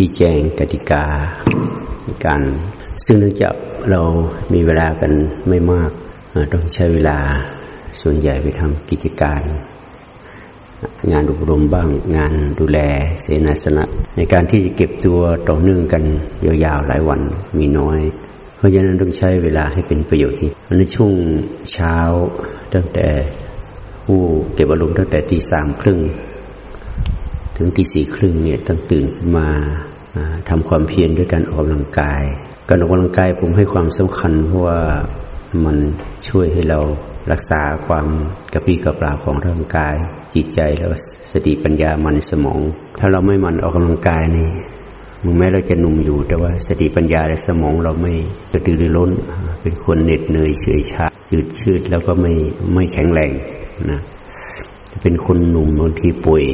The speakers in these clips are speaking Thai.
ชี้แจงกติกาการซึ่งเนื่องจากเรามีเวลากันไม่มาก ต้องใช้เวลาส่วนใหญ่ไปทำกิจการ งานอบรมบ้างงานดูแลเสนาสนะ ในการที่จะเก็บตัวต่อเนื่องกันยาวๆหลายวันมีน้อย เพราะฉะนั้นต้องใช้เวลาให้เป็นประโยชน์ที่ในช่วงเช้าตั้งแต่ผู้เก็บอารมณ์ตั้งแต่ตีสามครึ่ง ถึงตีสี่ครึ่งเนี่ยต้องตื่นมาทำความเพียรด้วยการออกกำลังกาย การออกกำลังกายผมให้ความสำคัญเพราะว่ามันช่วยให้เรารักษาความกระปรี้กระปราของร่างกาย จิตใจแล้วสติปัญญามันสมอง ถ้าเราไม่มันออกกำลังกายนี่มึงแม้เราจะหนุ่มอยู่ แต่ว่าสติปัญญาและสมองเราไม่กระตือรือร้น เป็นคนเหน็ดเหนื่อยเฉยชาจืดชืดแล้วก็ไม่ไม่แข็งแรงนะเป็นคนหนุ่มบางทีป่วย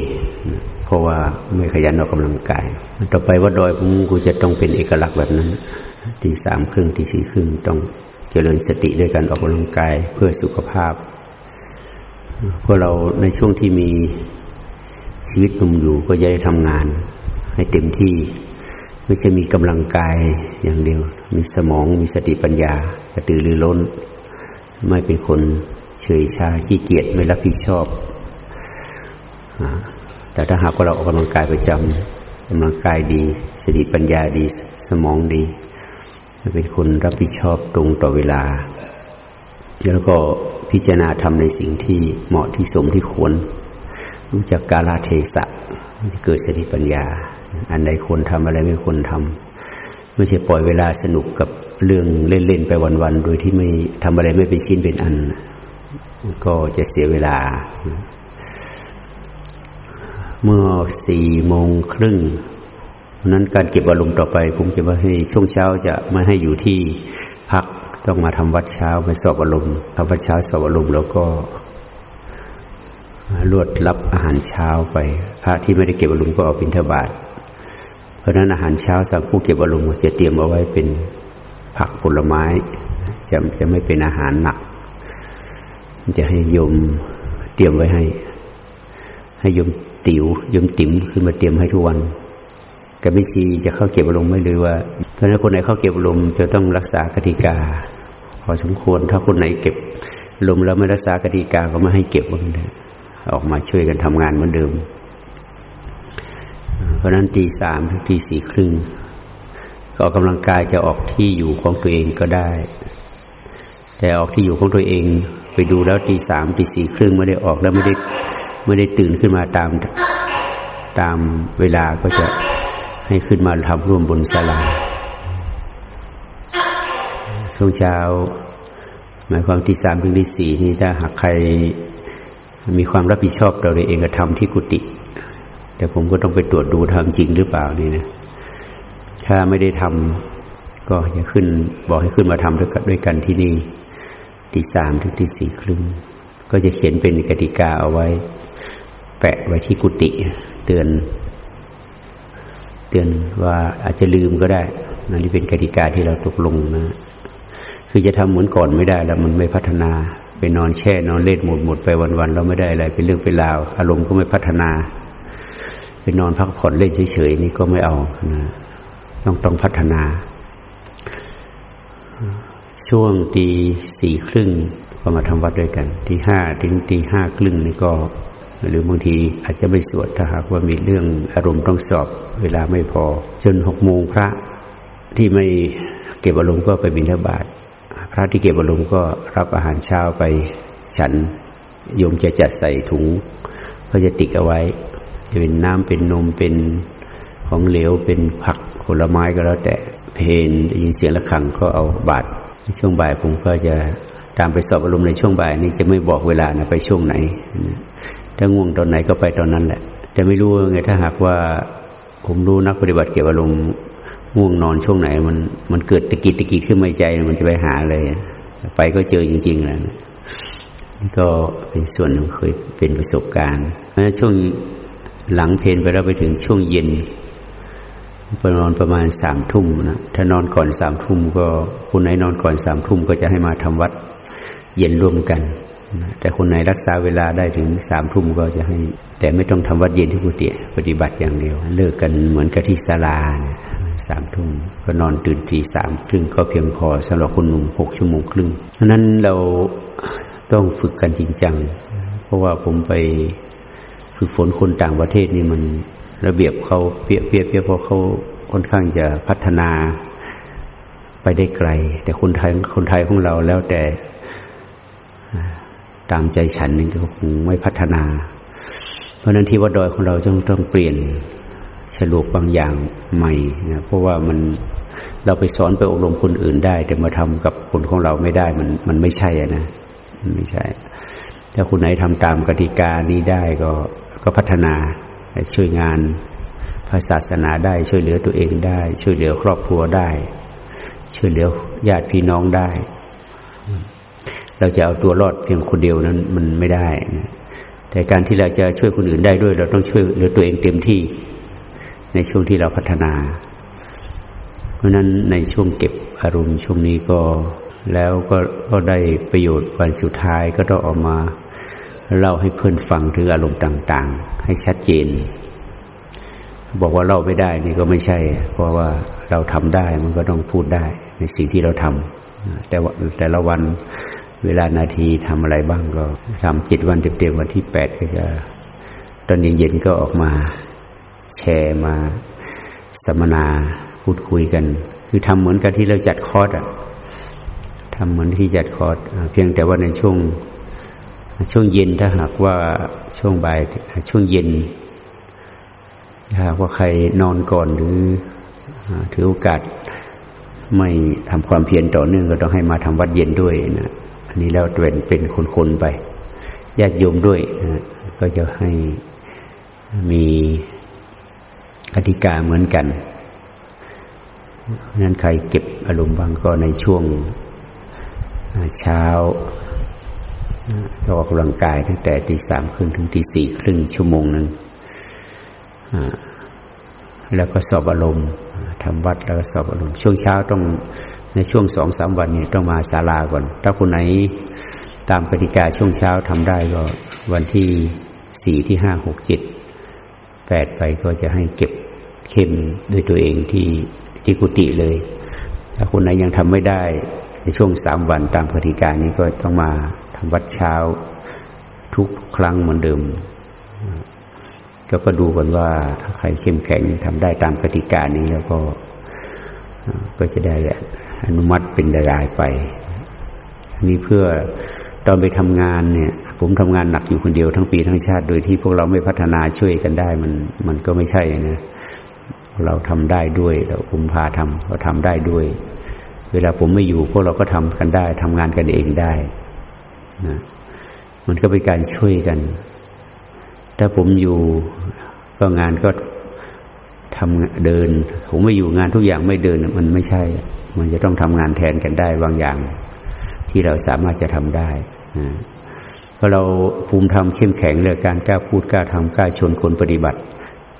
เพราะว่าไม่ขยันออกกำลังกาย ต่อไปว่าดอยผมกูจะต้องเป็นเอกลักษณ์แบบนั้นทีสามครึ่งทีสี่ครึ่งต้องเจริญสติด้วยการออกกำลังกายเพื่อสุขภาพพวกเราในช่วงที่มีชีวิตหนุ่มอยู่ก็จะได้ทำงาน ให้เต็มที่ ไม่ใช่มีกำลังกายอย่างเดียว มีสมองมีสติปัญญากระตือรือร้น ไม่เป็นคนเฉยชาขี้เกียจไม่รับผิดชอบ แต่ถ้าหากว่าเราออกกำลังกายประจำกำลังกายดี สติปัญญาดีสมองดีเป็นคนรับผิดชอบตรงต่อเวลา แล้วก็พิจารณาทำในสิ่งที่เหมาะที่สมที่ควร รู้จักกาลเทศะเกิดสติปัญญา อันใดควรทำอะไรไม่ควรทำไม่ใช่ปล่อยเวลาสนุกกับเรื่องเล่น ๆ ไปวัน ๆ โดยที่ไม่ทำอะไรไม่เป็นชิ้นเป็นอัน ก็จะเสียเวลา เมื่อสี่โมงครึ่งนั้นการเก็บอารมณ์ต่อไป ผมจะว่าให้ช่วงเช้าจะไม่ให้อยู่ที่พักต้องมาทำวัดเช้าไปสอบอารมณ์ทำวัดเช้าสอบอารมณ์แล้วก็รวดรับอาหารเช้าไป พระที่ไม่ได้เก็บอารมณ์ก็เอาปิณฑบาตเพราะนั้นอาหารเช้าสำหรับผู้เก็บอารมณ์จะเตรียมเอาไว้เป็นผักผลไม้จะจะไม่เป็นอาหารหนัก จะให้โยมเตรียมไว้ให้ ให้โยม ติ๋วยมติ๋มขึ้นมาเตรียมให้ทุกวันกับไม่ชีจะเข้าเก็บอารมณ์ไม่เลยว่า เพราะนั้นคนไหนเข้าเก็บอารมณ์จะต้องรักษากติกา พอสมควรถ้าคนไหนเก็บลมแล้วไม่รักษากติกาก็ไม่ให้เก็บมันเลยออกมาช่วยกันทำงานเหมือนเดิม เพราะนั้นตีสามถึงตีสี่ครึ่งก็ออกกำลังกายจะออกที่อยู่ของตัวเองก็ได้ แต่ออกที่อยู่ของตัวเอง ไปดูแล้วตีสามตีสี่ครึ่งไม่ได้ออกแล้วไม่ได้ ไม่ได้ตื่นขึ้นมาตามตามเวลาก็จะให้ขึ้นมาทำร่วมบนศาลาช่วงเช้า หมายความที่สามถึงที่สี่นี่ถ้าหากใครมีความรับผิดชอบต่อตัวเองก็ทำที่กุฏิแต่ผมก็ต้องไปตรวจดูทำจริงหรือเปล่านี่นะถ้าไม่ได้ทำก็จะขึ้น บอกให้ขึ้นมาทำด้วยกันด้วยกันที่นี่ตีสามถึงตีสี่ครึ่งก็จะเขียนเป็นกติกาเอาไว้ แปะไว้ที่กุฏิเตือน เตือนว่าอาจจะลืมก็ได้นั่นนี่เป็นกติกาที่เราตกลงนะ คือจะทำเหมือนก่อนไม่ได้แล้ว มันไม่พัฒนา ไปนอนแช่นอนเล่นหมดหมดไปวันๆเราไม่ได้อะไรเป็นเรื่องเป็นราว อารมณ์ก็ไม่พัฒนาไปนอนพักผ่อนเล่นเฉยๆนี่ก็ไม่เอานะต้องต้องพัฒนา ช่วงตีสี่ครึ่งก็มาทำวัดด้วยกัน ที่ห้าถึงตีห้าครึ่งนี่ก็ หรือบางทีอาจจะไม่สวดถ้าหากว่ามีเรื่องอารมณ์ต้องสอบเวลาไม่พอ จนหกโมงพระที่ไม่เก็บอารมณ์ก็ไปบิณฑบาตพระที่เก็บอารมณ์ก็รับอาหารเช้าไปฉันโยมจะจัดใส่ถุงก็จะติดเอาไว้ จะเป็นน้ำเป็นนมเป็นของเหลวเป็นผักผลไม้ก็แล้วแต่เพลนยินเสียงะระฆังก็เอาบาตรช่วงบ่ายผมก็จะตามไปสอบอารมณ์ในช่วงบ่ายนี้จะไม่บอกเวลานะไปช่วงไหน ถ้าง่วงตอนไหนก็ไปตอนนั้นแหละ แต่ไม่รู้ไงถ้าหากว่า ผมรู้นักปฏิบัติเกี่ยวกับอารมณ์ง่วงนอนช่วงไหน มันมันเกิดตะกี้ตะกี้ขึ้นมาใจมันจะไปหาเลย ไปก็เจอจริงๆแหละก็เป็นส่วนหนึ่งเคยเป็นประสบการณ์เพราะฉะนั้นช่วงหลังเพนไปแล้วไปถึงช่วงเย็นไปนอนประมาณสามทุ่มนะถ้านอนก่อนสามทุ่มก็คุณไหนนอนก่อนสามทุ่มก็จะให้มาทำวัดเย็นร่วมกัน แต่คนไหนรักษาเวลาได้ถึงสามทุ่มก็จะให้ แต่ไม่ต้องทำวัดเย็นที่กุฏิปฏิบัติอย่างเดียว เลิกกันเหมือนกับที่ศาลาสามทุ่มก็นอนตื่นตีสามครึ่งก็เพียงพอสำหรับคนหนุ่มหกชั่วโมงครึ่งเพราะนั้นเราต้องฝึกกันจริงจัง เพราะว่าผมไปฝึกฝนคนต่างประเทศนี่มันระเบียบเขาเปียเปียเปียเพราะเขาค่อนข้างจะพัฒนาไปได้ไกล แต่คนไทยคนไทยของเราแล้วแต่ ตามใจฉันนี่ก็คงไม่พัฒนา เพราะนั้นที่วัดดอยของเราต้องต้องเปลี่ยนฉลุกบางอย่างใหม่นะเพราะว่ามันเราไปสอนไปอบรมคนอื่นได้ แต่มาทำกับคนของเราไม่ได้มันมันไม่ใช่นะมันไม่ใช่ ถ้าคุณไหนทำตามกติกานี้ได้ก็ก็พัฒนาช่วยงานพระศาสนาได้ช่วยเหลือตัวเองได้ ช่วยเหลือครอบครัวได้ ช่วยเหลือญาติพี่น้องได้ เราจะเอาตัวรอดเพียงคนเดียวนั้นมันไม่ได้นะแต่การที่เราจะช่วยคนอื่นได้ด้วย เราต้องช่วยเหลือตัวเองเต็มที่ ในช่วงที่เราพัฒนา เพราะนั้นในช่วงเก็บอารมณ์ช่วงนี้ก็แล้วก็ก็ได้ประโยชน์วันสุดท้ายก็ต้องออกมาเล่าให้เพื่อนฟังถึงอารมณ์ต่าง ๆ ให้ชัดเจน บอกว่าเล่าไม่ได้นี่ก็ไม่ใช่ เพราะว่าเราทำได้มันก็ต้องพูดได้ ในสิ่งที่เราทำแต่ว่าแต่ละวัน เวลานาทีทำอะไรบ้างก็ทำจิตวันเต็มๆวันที่แปดก็จะ ตอนเย็นๆก็ออกมา แชร์มาสัมมนาพูดคุยกัน คือทำเหมือนกับที่เราจัดคอร์สอะทำเหมือนที่จัดคอร์สเพียงแต่ว่าในช่วง ช่วงเย็นถ้าหากว่าช่วงบ่ายช่วงเย็นถ้าหากว่าใครนอนก่อนหรือถือโอกาสไม่ทำความเพียรต่อเนื่องก็ต้องให้มาทำวัดเย็นด้วยนะ นนี้แล้วเป็นเป็นคนๆไปญาติโยมด้วย ก็จะให้มีกติกาเหมือนกันนั้นใครเก็บอารมณ์บางก็ในช่วงเช้าออกกำลังกายตั้งแต่ตีสามครึ่งถึงตีสี่ครึ่งชั่วโมงหนึ่งแล้วก็สอบอารมณ์ทำวัดแล้วก็สอบอารมณ์ช่วงเช้าต้อง ในช่วงสองสามวันนี้ต้องมาศาลาก่อน ถ้าคนไหนตามกติกาช่วงเช้าทำได้ก็วันที่สี่ที่ห้าหกเจ็ดแปดไปก็จะให้เก็บเข้มด้วยตัวเองที่ที่กุฏิเลย ถ้าคนไหนยังทำไม่ได้ ในช่วงสามวันตามกติกานี้ก็ต้องมาทำวัดเช้าทุกครั้งเหมือนเดิมก็ก็ดูกันว่าถ้าใครเข้มแข็งทำได้ตามกติกานี้แล้วก็ก็จะได้แหละ อนุมัติเป็นรายไปนี่เพื่อตอนไปทำงานเนี่ย ผมทำงานหนักอยู่คนเดียวทั้งปีทั้งชาติ โดยที่พวกเราไม่พัฒนาช่วยกันได้ มันมันก็ไม่ใช่นะเราทำได้ด้วยเราผมพาทำเราทำได้ด้วย เวลาผมไม่อยู่ พวกเราก็ทำกันได้ทำงานกันเองได้นะมันก็เป็นการช่วยกัน ถ้าผมอยู่ก็งานก็ทำเดิน ผมไม่อยู่งานทุกอย่างไม่เดินมันไม่ใช่ มันจะต้องทำงานแทนกันได้บางอย่างที่เราสามารถจะทำได้เพราะเราภูมิธรรมเข้มแข็งเลยการกล้าพูดกล้าทำกล้าชวนคนปฏิบัติ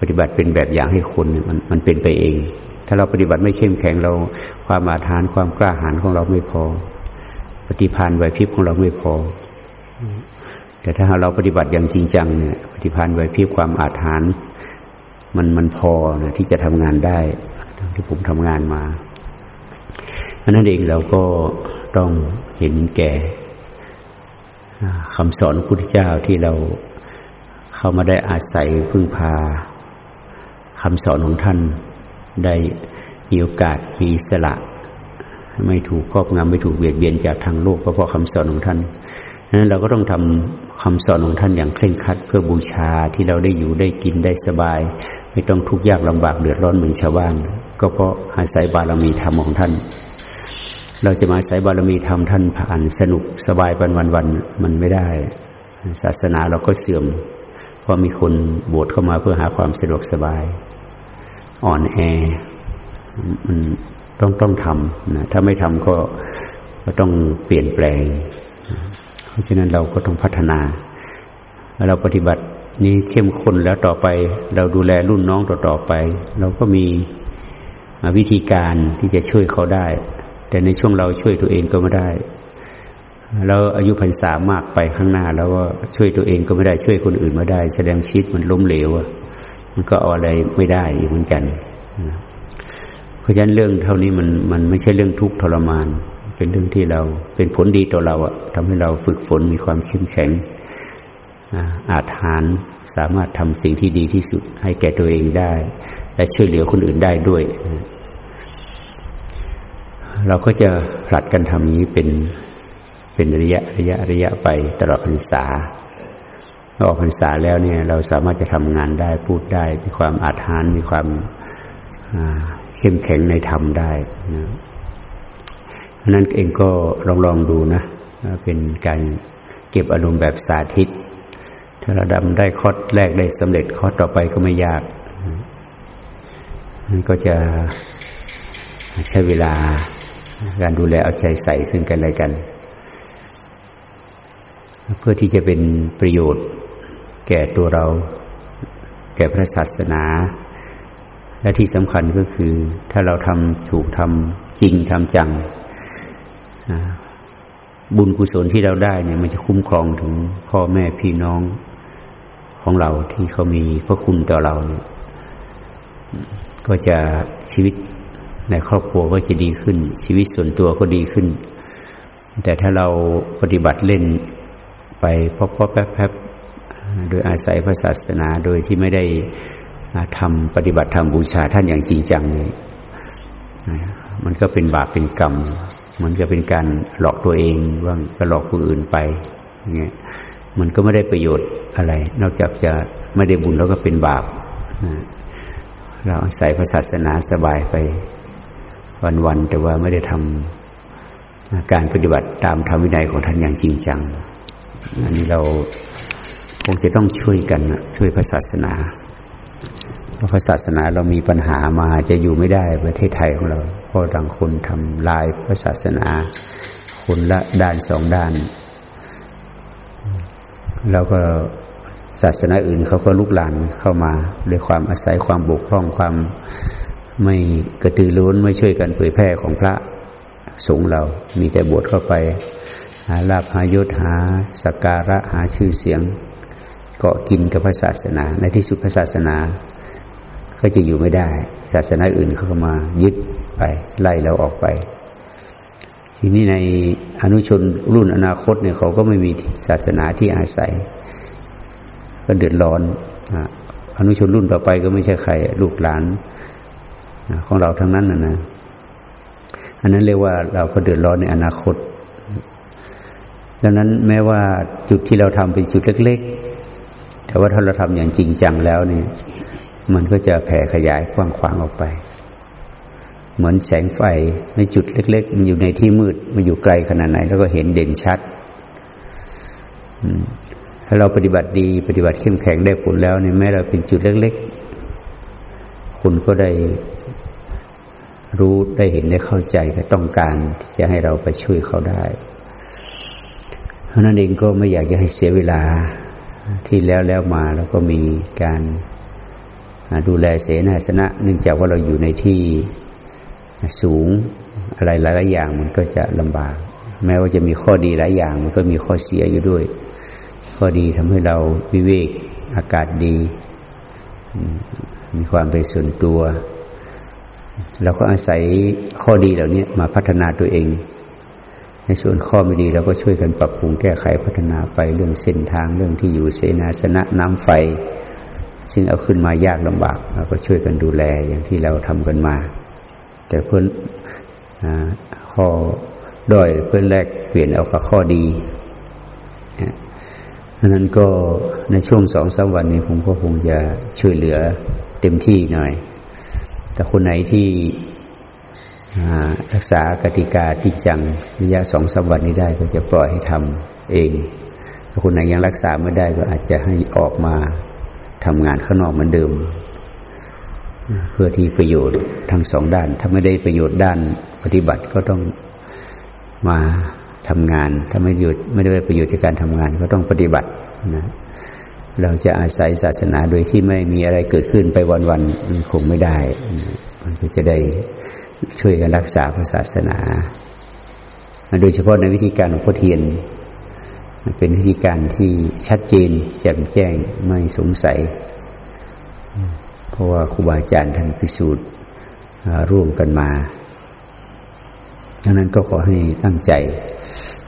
ปฏิบัติเป็นแบบอย่างให้คนมันมันเป็นไปเอง ถ้าเราปฏิบัติไม่เข้มแข็งเราความอาถรรพ์ความกล้าหาญของเราไม่พอ ปฏิพานไหวพริบของเราไม่พอ แต่ถ้าเราปฏิบัติอย่างจริงจังเนี่ยปฏิพานไหวพริบความอาถรรพ์มันมันพอนะที่จะทำงานได้ที่ผมทำงานมา อันนั้นเองเราก็ต้องเห็นแก่คำสอนพุทธเจ้าที่เราเข้ามาได้อาศัยพึ่งพาคำสอนของท่านได้มีโอกาสมีสละ ไม่ถูกครอบงำไม่ถูกเบียดเบียนจากทางโลกก็เพราะคำสอนของท่านนั้นเราก็ต้องทำคำสอนของท่านอย่างเคร่งครัดเพื่อบูชาที่เราได้อยู่ได้กินได้สบาย ไม่ต้องทุกข์ยากลำบากเดือดร้อนเหมือนชาวบ้าน ก็เพราะอาศัยบารมีธรรมของท่าน เราจะมาอาศัยบารมีธรรมท่านผ่านสนุกสบายวันวันวันมันไม่ได้ ศาสนาเราก็เสื่อม เพราะมีคนบวชเข้ามาเพื่อหาความสะดวกสบาย อ่อนแอมันต้องต้องทำนะถ้าไม่ทำก็ก็ต้องเปลี่ยนแปลง เพราะฉะนั้นเราก็ต้องพัฒนา เราปฏิบัตินี้เข้มข้นแล้วต่อไป เราดูแลรุ่นน้องต่อต่อไป เราก็มีวิธีการที่จะช่วยเขาได้ แต่ในช่วงเราช่วยตัวเองก็ไม่ได้แล้วอายุพรรษามากไปข้างหน้า แล้วก็ช่วยตัวเองก็ไม่ได้ช่วยคนอื่นไม่ได้ แสดงชีวิตมันล้มเหลวมันก็เอาอะไรไม่ได้เหมือนกัน เพราะฉะนั้นเรื่องเท่านี้มันมันไม่ใช่เรื่องทุกข์ทรมาน เป็นเรื่องที่เราเป็นผลดีต่อเราอะทำให้เราฝึกฝนมีความเข้มแข็งอาถานสามารถทำสิ่งที่ดีที่สุด ให้แก่ตัวเองได้ และช่วยเหลือคนอื่นได้ด้วย เราก็จะผลัดกันทำนี้เป็นเป็นระยะระยะระยะไปตลอดพรรษาออกพรรษาแล้วเนี่ย เราสามารถจะทำงานได้พูดได้ มีความอาถรรพ์มีความเข้มแข็งในธรรมได้นะนั้นเองก็ลองลองดูนะ เป็นการเก็บอารมณ์แบบสาธิต ถ้าเราดำได้คอแรกได้สำเร็จคอต่อไปก็ไม่ยากมันก็จะใช้เวลา การดูแลเอาใจใส่ซึ่งกันและกัน เพื่อที่จะเป็นประโยชน์ แก่ตัวเรา แก่พระศาสนา และที่สำคัญก็คือ ถ้าเราทำถูกทำจริงทำจัง บุญกุศลที่เราได้เนี่ย มันจะคุ้มครองถึงพ่อแม่พี่น้องของเราที่เขามีพระคุณต่อเราเก็จะชีวิต ในครอบครัวก็จะดีขึ้น ชีวิตส่วนตัวก็ดีขึ้น แต่ถ้าเราปฏิบัติเล่นไปพอๆแป๊บๆโดยอาศัยพระศาสนาโดยที่ไม่ได้ทำปฏิบัติธรรมบูชาท่านอย่างจริงจังเลยมันก็เป็นบาปเป็นกรรมมันจะเป็นการหลอกตัวเองว่างก็หลอกคนอื่นไปเงี้ยมันก็ไม่ได้ประโยชน์อะไร นอกจากจะไม่ได้บุญแล้วก็เป็นบาปเราใส่พระศาสนาสบายไป วันๆแต่ว่าไม่ได้ทำการปฏิบัติตามธรรมวินัยของท่านอย่างจริงจังอันนี้เราคงจะต้องช่วยกันช่วยพระศาสนาเพราะพระศาสนาเรามีปัญหามาจะอยู่ไม่ได้ประเทศไทยของเราเพราะต่างคนทำลายพระศาสนา คนละด้านสองด้าน แล้วก็ศาสนาอื่นเขาก็ลุกลานเข้ามาด้วยความอาศัยความบกพร่องความ ไม่กระตือร้นไม่ช่วยกันเผยแพร่ของพระสงฆ์เรา มีแต่บวชเข้าไป หาลาภหายศหาสักการะหาชื่อเสียง เกาะกินกับพระศาสนา ในที่สุดพระศาสนา ก็จะอยู่ไม่ได้ ศาสนาอื่นเขาก็มายึดไป ไล่เราออกไป ทีนี้ในอนุชนรุ่นอนาคตเนี่ยเขาก็ไม่มีศาสนาที่อาศัย ก็เดือดร้อนอนุชนรุ่นต่อไปก็ไม่ใช่ใคร ลูกหลาน ของเราทั้งนั้นนะนะอันนั้นเรียกว่าเราก็เดือดร้อนในอนาคต ดังนั้นแม้ว่าจุดที่เราทำเป็นจุดเล็ก ๆ แต่ว่าถ้าเราทำอย่างจริงจังแล้วเนี่ยมันก็จะแผ่ขยายกว้างขวางออกไป เหมือนแสงไฟในจุดเล็ก ๆ มันอยู่ในที่มืดมันอยู่ไกลขนาดไหน แล้วก็เห็นเด่นชัดถ้าเราปฏิบัติดีปฏิบัติเข้มแข็งได้ผลแล้วเนี่ยแม้เราเป็นจุดเล็ก ๆ คุณก็ได้ รู้ได้เห็นได้เข้าใจและต้องการที่จะให้เราไปช่วยเขาได้ เพราะนั้นเองก็ไม่อยากจะให้เสียเวลาที่แล้วแล้วมาแล้วก็มีการดูแลเสนาสนะ เนื่องจากว่าเราอยู่ในที่สูงอะไรหลายๆอย่างมันก็จะลำบาก แม้ว่าจะมีข้อดีหลายอย่าง มันก็มีข้อเสียอยู่ด้วย ข้อดีทำให้เราวิเวกอากาศดี มีความเป็นส่วนตัว เราก็อาศัยข้อดีเหล่านี้มาพัฒนาตัวเอง ในส่วนข้อไม่ดีเราก็ช่วยกันปรับปรุงแก้ไขพัฒนาไปเรื่องเส้นทางเรื่องที่อยู่เสนาสนะน้ำไฟ ซึ่งเอาขึ้นมายากลำบากเราก็ช่วยกันดูแลอย่างที่เราทำกันมา แต่เพื่อนข้อด้อยเพื่อนแรกเปลี่ยนเอากับข้อดีดังนั้นก็ในช่วงสองสามวันนี้ผมก็คงจะช่วยเหลือเต็มที่หน่อย แต่คนไหนที่รักษากติกาที่จังระยะสองสามวันนี้ได้ก็จะปล่อยให้ทำเองถ้าคนไหนยังรักษาไม่ได้ก็อาจจะให้ออกมาทำงานข้างนอกเหมือนเดิม เพื่อที่ประโยชน์ทั้งสองด้าน ถ้าไม่ได้ประโยชน์ด้านปฏิบัติก็ต้องมาทำงาน ถ้าไม่หยุดไม่ได้ประโยชน์จากการทำงานก็ต้องปฏิบัตินะ เราจะอาศัยศาสนาโดยที่ไม่มีอะไรเกิดขึ้นไปวันๆมันคงไม่ได้มันก็จะได้ช่วยกันรักษาพระศาสนา โดยเฉพาะในวิธีการของพ่อเทียน เป็นวิธีการที่ชัดเจนแจ่มแจ้งไม่สงสัย เพราะว่าครูบาอาจารย์ท่านพิสูจน์ร่วมกันมาดังนั้นก็ขอให้ตั้งใจ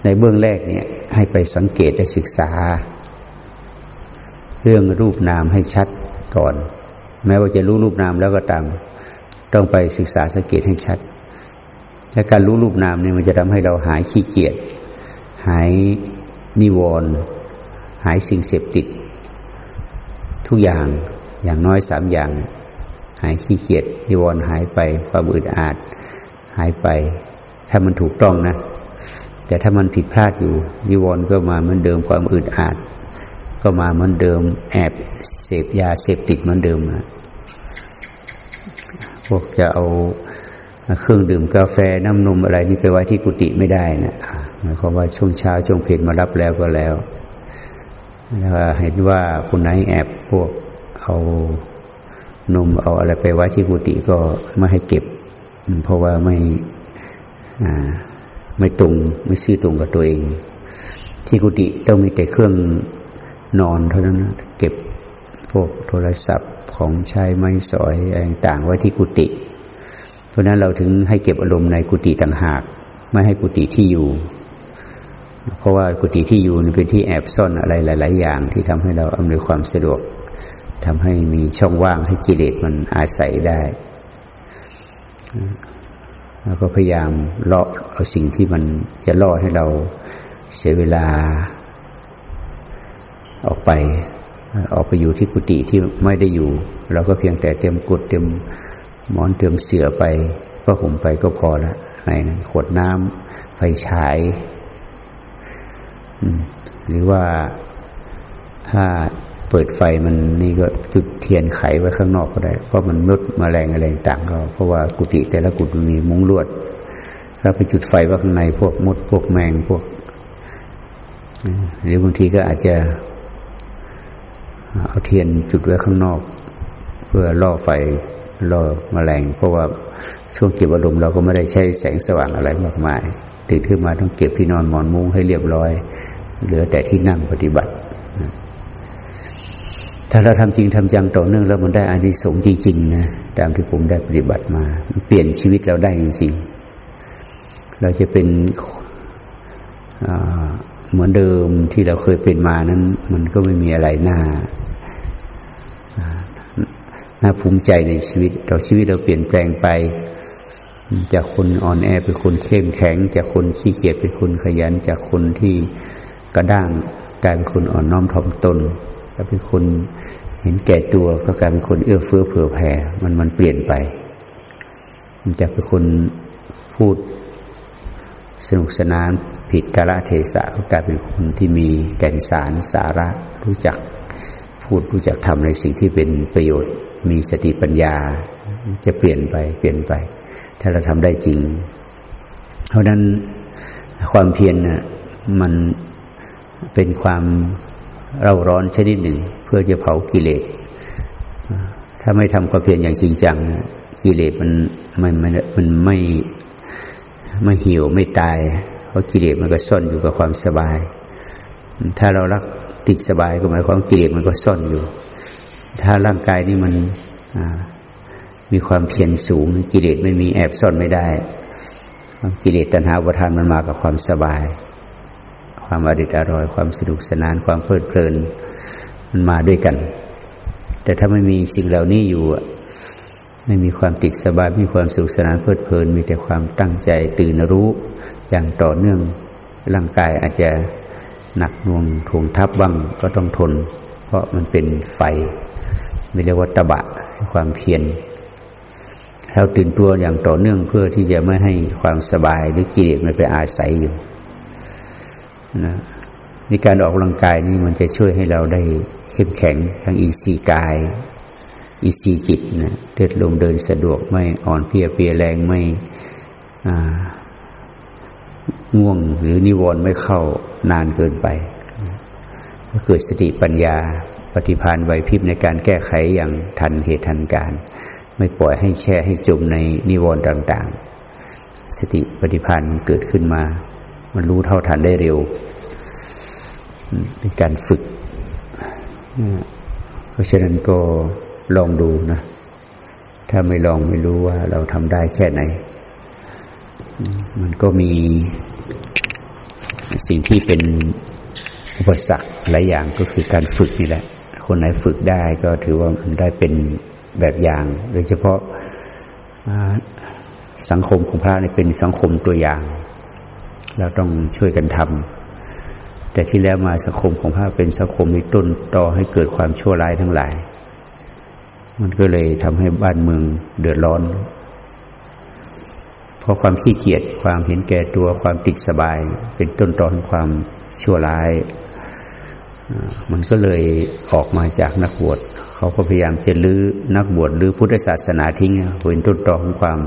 ในเบื้องแรกเนี่ยให้ไปสังเกตและศึกษา เรื่องรูปนามให้ชัดก่อน แม้ว่าจะรู้รูปนามแล้วก็ตามต้องไปศึกษาสังเกตให้ชัด และการรู้รูปนามเนี่ยมันจะทำให้เราหายขี้เกียจหายนิวรณ์หายสิ่งเสพติด ทุกอย่างอย่างน้อยสามอย่าง หายขี้เกียจนิวรณ์หายไปความอึดอัดหายไป ถ้ามันถูกต้องนะ แต่ถ้ามันผิดพลาดอยู่นิวรณ์ก็มาเหมือนเดิมความอึดอัด ก็มาเหมือนเดิม แอบเสพยาเสพติดเหมือนเดิมนะพวกจะเอาเครื่องดื่มกาแฟน้ำนมอะไรนี่ไปไว้ที่กุฏิไม่ได้นะหมายความว่าช่วงเช้าช่วงเพลนมารับแล้วก็แล้วแล้วเห็นว่าคุณไหนแอบพวกเอานมเอาอะไรไปไว้ที่กุฏิก็ไม่ให้เก็บ เพราะว่าไม่ไม่ตรงไม่ซื่อตรงกับตัวเอง ที่กุฏิต้องมีแต่เครื่อง นอนเท่านั้นนะเก็บพวกโทรศัพท์ของใช้ไม้สอยอะไรต่างไว้ที่กุฏิเพราะนั้นเราถึงให้เก็บอารมณ์ในกุฏิต่างหาก ไม่ให้กุฏิที่อยู่ เพราะว่ากุฏิที่อยู่เป็นที่แอบซ่อนอะไรหลาย ๆ อย่าง ที่ทำให้เราอำนวยความสะดวกทำให้มีช่องว่างให้กิเลสมันอาศัยได้แล้วก็พยายามเลาะเอาสิ่งที่มันจะล่อให้เราเสียเวลา ออกไป ออกไปอยู่ที่กุฏิที่ไม่ได้อยู่ เราก็เพียงแต่เตรียมกุดเตรียมหมอนเตรียมเสือไปก็ห่มไปก็พอละในขวดน้ำไฟฉายหรือว่าถ้าเปิดไฟมันนี่ก็จุดเทียนไขไว้ข้างนอกก็ได้ เพราะมันมดมแมลงอะไรต่างก็เพราะว่ากุฏิแต่ละกุฏิมีมุ้งลวดเราไปจุดไฟไว้ข้างในพวกมดพวกแมงพวก หรือบางทีก็อาจจะ เอาเทียนจุดไว้ข้างนอก เพื่อล่อไฟล่อมแมลง เพราะว่าช่วงเก็บอารมณ์เราก็ไม่ได้ใช้แสงสว่างอะไรมากมายตื่นขึ้นมาต้องเก็บที่นอนหมอนมุ้งให้เรียบร้อย เหลือแต่ที่นั่งปฏิบัติ ถ้าเราทำจริงทำจังต่อเนื่องแล้วมันได้อานิสงส์จริงๆนะตามที่ผมได้ปฏิบัติมา เปลี่ยนชีวิตเราได้จริงๆ เราจะเป็นเหมือนเดิมที่เราเคยเป็นมานั้น มันก็ไม่มีอะไรน่า น่าภูมิใจในชีวิตเราชีวิตเราเปลี่ยนแปลงไป จากคนอ่อนแอเป็นคนเข้มแข็ง จากคนขี้เกียจเป็นคนขยัน จากคนที่กระด้างกลายเป็นคนอ่อนน้อมถ่อมตนแล้วเป็นคนเห็นแก่ตัวก็กลายเป็นคนเอื้อเฟื้อเผื่อแผ่ มันมันเปลี่ยนไป มันจะเป็นคนพูดสนุกสนานผิดกาลเทศะก็กลายเป็นคนที่มีแก่นสารสาระรู้จักพูดรู้จักทำในสิ่งที่เป็นประโยชน์ มีสติปัญญา จะเปลี่ยนไปเปลี่ยนไป ถ้าเราทำได้จริง เพราะนั้นความเพียรน่ะมันเป็นความเราร้อนชนิดหนึ่ง เพื่อจะเผากิเลส ถ้าไม่ทำความเพียรอย่างจริงจังกิเลสมันมันมันมันไม่ไม่หิวไม่ตาย เพราะกิเลสมันก็ซ่อนอยู่กับความสบาย ถ้าเรารักติดสบายก็หมายความกิเลสมันก็ซ่อนอยู่ ถ้าร่างกายนี่มันมีความเพียรสูงกิเลสไม่มีแอบซ่อนไม่ได้กิเลสตัณหาอุทานมันมากับความสบาย ความอริดอร่อย ความสนุกสนาน ความเพลิดเพลินมันมาด้วยกัน แต่ถ้าไม่มีสิ่งเหล่านี้อยู่ไม่มีความติดสบายมีความสุขสนานเพลิดเพลิน มีแต่ความตั้งใจตื่นรู้อย่างต่อเนื่องร่างกายอาจจะหนักน่วงทวงทับบ้างก็ต้องทน เพราะมันเป็นไฟ เรียกว่าตบะความเพียรเราตื่นตัวอย่างต่อเนื่องเพื่อที่จะไม่ให้ความสบายหรือกิเลสมันไปอาศัยอยู่นะในการออกกำลังกายนี่มันจะช่วยให้เราได้เข้มแข็งทั้งอีสีกายอิสีจิตนะเดินลมเดินสะดวกไม่อ่อนเพลียเปียแรงไม่ง่วงหรือนิวรณ์ไม่เข้านานเกินไป ก็เกิดสติปัญญา ปฏิพานไหวพริบในการแก้ไขอย่างทันเหตุทันการ ไม่ปล่อยให้แช่ให้จมในนิวรณ์ต่าง ๆ สติปฏิพานเกิดขึ้นมา มันรู้เท่าทันได้เร็วเป็นการฝึก เพราะฉะนั้นก็ลองดูนะ ถ้าไม่ลองไม่รู้ว่าเราทำได้แค่ไหน มันก็มีสิ่งที่เป็นอุปสรรคหลายอย่างก็คือการฝึกนี่แหละ คนไหนฝึกได้ก็ถือว่ามันได้เป็นแบบอย่าง โดยเฉพาะสังคมของพระนี่เป็นสังคมตัวอย่าง เราต้องช่วยกันทำแต่ที่แล้วมาสังคมของพระเป็นสังคมที่ต้นต่อให้เกิดความชั่วร้ายทั้งหลาย มันก็เลยทำให้บ้านเมืองเดือดร้อน เพราะความขี้เกียจความเห็นแก่ตัวความติดสบาย เป็นต้นตอของความชั่วร้าย มันก็เลยออกมาจากนักบวชเขาก็พยายามจะลื้อนักบวชหรือพุทธศาสนาทิ้งเป็นต้นตอของความ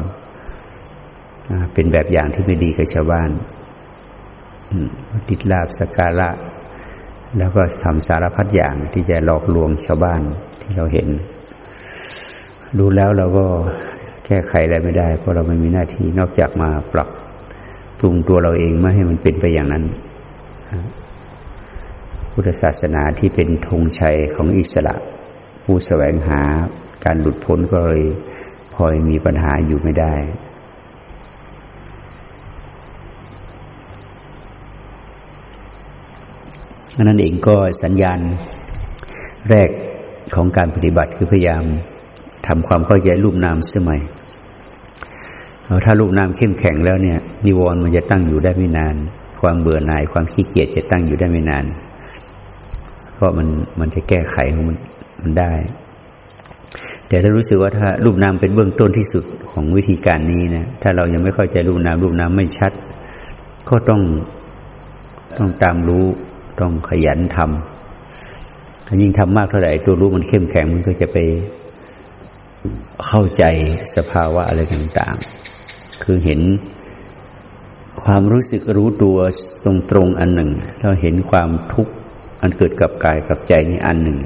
เป็นแบบอย่างที่ไม่ดีกับชาวบ้านติดลาบสการะ แล้วก็ทำสารพัดอย่างที่จะหลอกลวงชาวบ้านที่เราเห็น ดูแล้วเราก็แก้ไขอะไรไม่ได้ เพราะเราไม่มีหน้าที่นอกจากมาปรับปรุงตัวเราเองไม่ให้มันเป็นไปอย่างนั้น พุทธศาสนาที่เป็นธงชัยของอิสระ ผู้แสวงหาการหลุดพ้นก็เลยพลอยมีปัญหาอยู่ไม่ได้อันนั้นเองก็สัญญาณแรกของการปฏิบัติคือพยายามทำความเข้าใจรูปนามเสียใหมอถ้ารูปนามเข้มแข็งแล้วเนี่ยนิวรณ์มันจะตั้งอยู่ได้ไม่นาน ความเบื่อหน่ายความขี้เกียจจะตั้งอยู่ได้ไม่นาน เพราะมันมันจะแก้ไขของมันมันได้ แต่ถ้ารู้สึกว่าถ้ารูปนามเป็นเบื้องต้นที่สุดของวิธีการนี้นะถ้าเรายังไม่เข้าใจรูปนามรูปนามไม่ชัด ก็ต้องต้องตามรู้ต้องขยันทำยิ่งทำมากเท่าไหร่ตัวรู้มันเข้มแข็งมันก็จะไปเข้าใจสภาวะอะไรต่างๆ คือเห็นความรู้สึกรู้ตัวตรงตรงอันหนึ่งเราเห็นความทุกข์ อันเกิดกับกายกับใจนี่อันหนึ่ง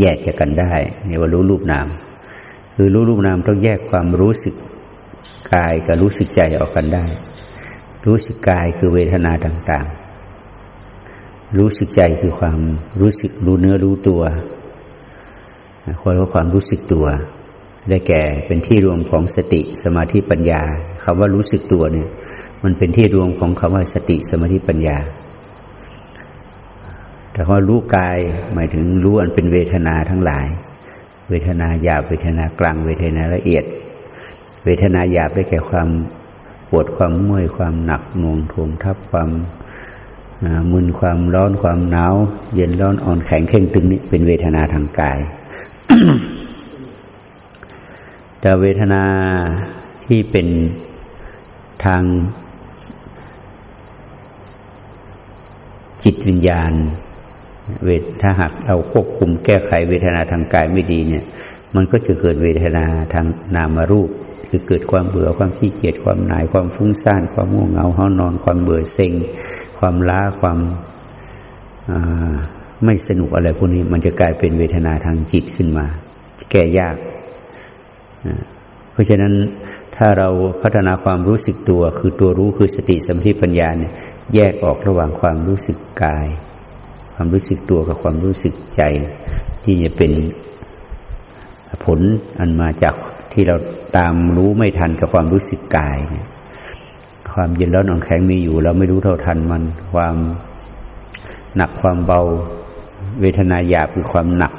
แยกจากกันได้ในว่ารู้รูปนาม คือรู้รูปนามต้องแยกความรู้สึกกายกับรู้สึกใจออกกันได้ รู้สึกกายคือเวทนาต่าง ๆ รู้สึกใจคือความรู้สึกรู้เนื้อรู้ตัวคนว่าความรู้สึกตัว ได้แก่เป็นที่รวมของสติสมาธิปัญญาคำว่ารู้สึกตัวเนี่ย มันเป็นที่รวมของคำว่าสติสมาธิปัญญา แต่ว่ารู้กายหมายถึงรู้อันเป็นเวทนาทั้งหลาย เวทนาหยาบเวทนากลางเวทนาละเอียด เวทนาหยาบได้แก่ความปวดความเมื่อยความหนักหน่วงทวงทับความมึนความร้อนความหนาวเย็นร้อนอ่อนแข็งเข่งตึงนี่เป็นเวทนาทางกาย แต่เวทนาที่เป็นทางจิตวิญญาณ เวทถ้าหากเราควบคุมแก้ไขเวทนาทางกายไม่ดีเนี่ย มันก็จะเกิดเวทนาทางนามารูป คือเกิดความเบื่อความขี้เกียจความหน่ายความฟุ้งซ่าน ความง่วงเหงาห้านอน ความเบื่อเซ็ง ความล้าความไม่สนุกอะไรพวกนี้ มันจะกลายเป็นเวทนาทางจิตขึ้นมา แก้ยาก เพราะฉะนั้นถ้าเราพัฒนาความรู้สึกตัว คือตัวรู้คือสติสัมาธิปัญญาเนี่ยแยกออกระหว่างความรู้สึกกาย ความรู้สึกตัวกับความรู้สึกใจ ที่จะเป็นผลอันมาจากที่เราตามรู้ไม่ทันกับความรู้สึกกายเนี่ยความเย็นร้อนอ่อนแข็งมีอยู่ เราไม่รู้เท่าทันมัน ความหนักความเบา เวทนาหยาบคือความหนัก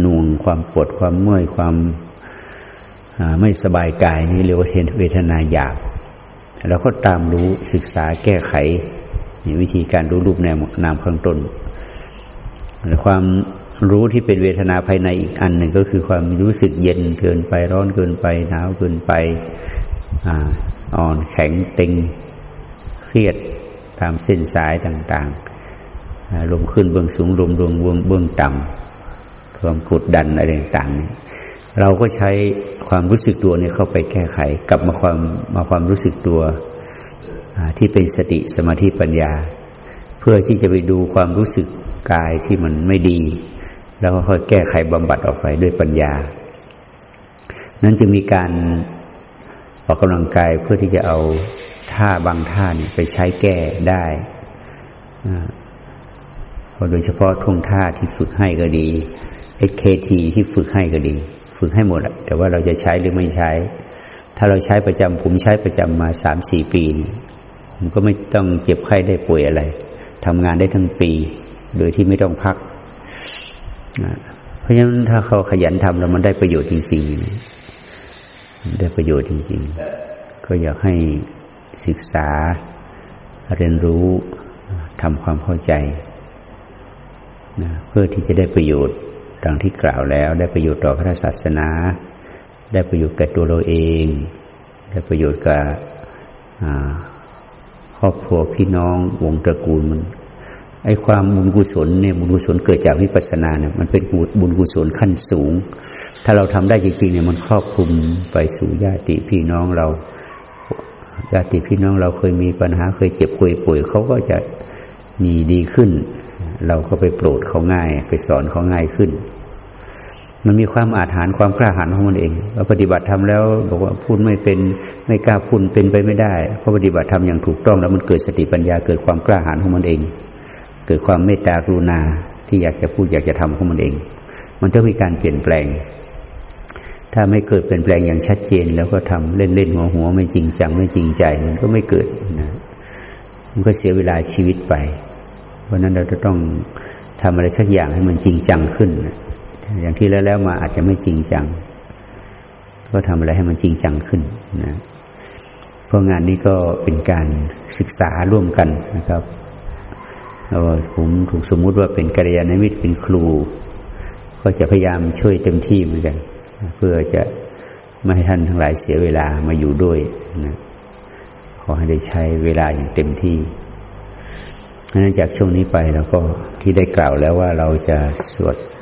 หน่วง ความปวดความเมื่อยความไม่สบายกายนี่เรียกว่าเวทนาหยาบเราก็ตามรู้ศึกษาแก้ไข วิธีการรู้รูปแนวนามข้างต้นความรู้ที่เป็นเวทนาภายในอีกอันหนึ่งก็คือความรู้สึกเย็นเกินไปร้อนเกินไปหนาวเกินไปอ่อนแข็งตึงเครียดตามเส้นสายต่างๆลมขึ้นเบื้องสูงลมลงเบื้องเบื้องต่ำความกดดันอะไรต่างๆ เราก็ใช้ความรู้สึกตัวนี้เข้าไปแก้ไข กลับมาความมาความรู้สึกตัว ที่เป็นสติสมาธิปัญญา เพื่อที่จะไปดูความรู้สึกกายที่มันไม่ดี แล้วก็ค่อยแก้ไขบำบัดออกไปด้วยปัญญา นั้นจึงมีการออกกำลังกายเพื่อที่จะเอาท่าบางท่านี่ไปใช้แก้ได้พอโดยเฉพาะท่วงท่าที่ฝึกให้ก็ดี SKT ที่ฝึกให้ก็ดี ฝึกให้หมดแต่ว่าเราจะใช้หรือไม่ใช้ ถ้าเราใช้ประจำผมใช้ประจำมาสามสี่ปี ผมก็ไม่ต้องเจ็บไข้ได้ป่วยอะไรทำงานได้ทั้งปี โดยที่ไม่ต้องพัก เพราะฉะนั้นถ้าเขาขยันทำแล้วมันได้ประโยชน์จริงๆได้ประโยชน์จริงๆ ก็อยากให้ศึกษาเรียนรู้ทำความเข้าใจนะเพื่อที่จะได้ประโยชน์ดังที่กล่าวแล้ว ได้ประโยชน์ต่อพระศาสนา ได้ประโยชน์แก่ตัวเราเอง ได้ประโยชน์กับ ครอบครัวพี่น้องวงตระกูลมันไอ้ความบุญกุศลเนี่ยบุญกุศลเกิดจากวิปัสสนาเนี่ยมันเป็นบุญกุศลขั้นสูง ถ้าเราทำได้จริงๆเนี่ยมันครอบคลุมไปสู่ญาติพี่น้องเราญาติพี่น้องเราเคยมีปัญหาเคยเจ็บป่วยป่วยเขาก็จะมีดีขึ้น เราก็ไปโปรดเขาง่าย ไปสอนเขาง่ายขึ้น มันมีความอาถรรพ์ความกล้าหาญของมันเองเราปฏิบัติทำแล้วบอกว่าพูดไม่เป็นไม่กล้าพูดเป็นไปไม่ได้ เพราะปฏิบัติทำอย่างถูกต้องแล้วมันเกิดสติปัญญาเกิดความกล้าหาญของมันเอง เกิดความเมตตากรุณาที่อยากจะพูดอยากจะทำของมันเอง มันต้องมีการเปลี่ยนแปลง ถ้าไม่เกิดเปลี่ยนแปลงอย่างชัดเจน แล้วก็ทำเล่นเล่นหัวหัวไม่จริงจังไม่จริงใจมันก็ไม่เกิดนะมันก็เสียเวลาชีวิตไป เพราะนั้นเราจะต้องทำอะไรสักอย่างให้มันจริงจังขึ้น อย่างที่แล้วแล้วมาอาจจะไม่จริงจัง ก็ทำอะไรให้มันจริงจังขึ้นนะเพราะงานนี้ก็เป็นการศึกษาร่วมกันนะครับผมถูกสมมุติว่าเป็นกัลยาณมิตรเป็นครู ก็จะพยายามช่วยเต็มที่เหมือนกัน เพื่อจะไม่ให้ท่านทั้งหลายเสียเวลามาอยู่ด้วยนะขอให้ได้ใช้เวลาอย่างเต็มที่นั้นจากช่วงนี้ไปเราก็ที่ได้กล่าวแล้วว่าเราจะสวด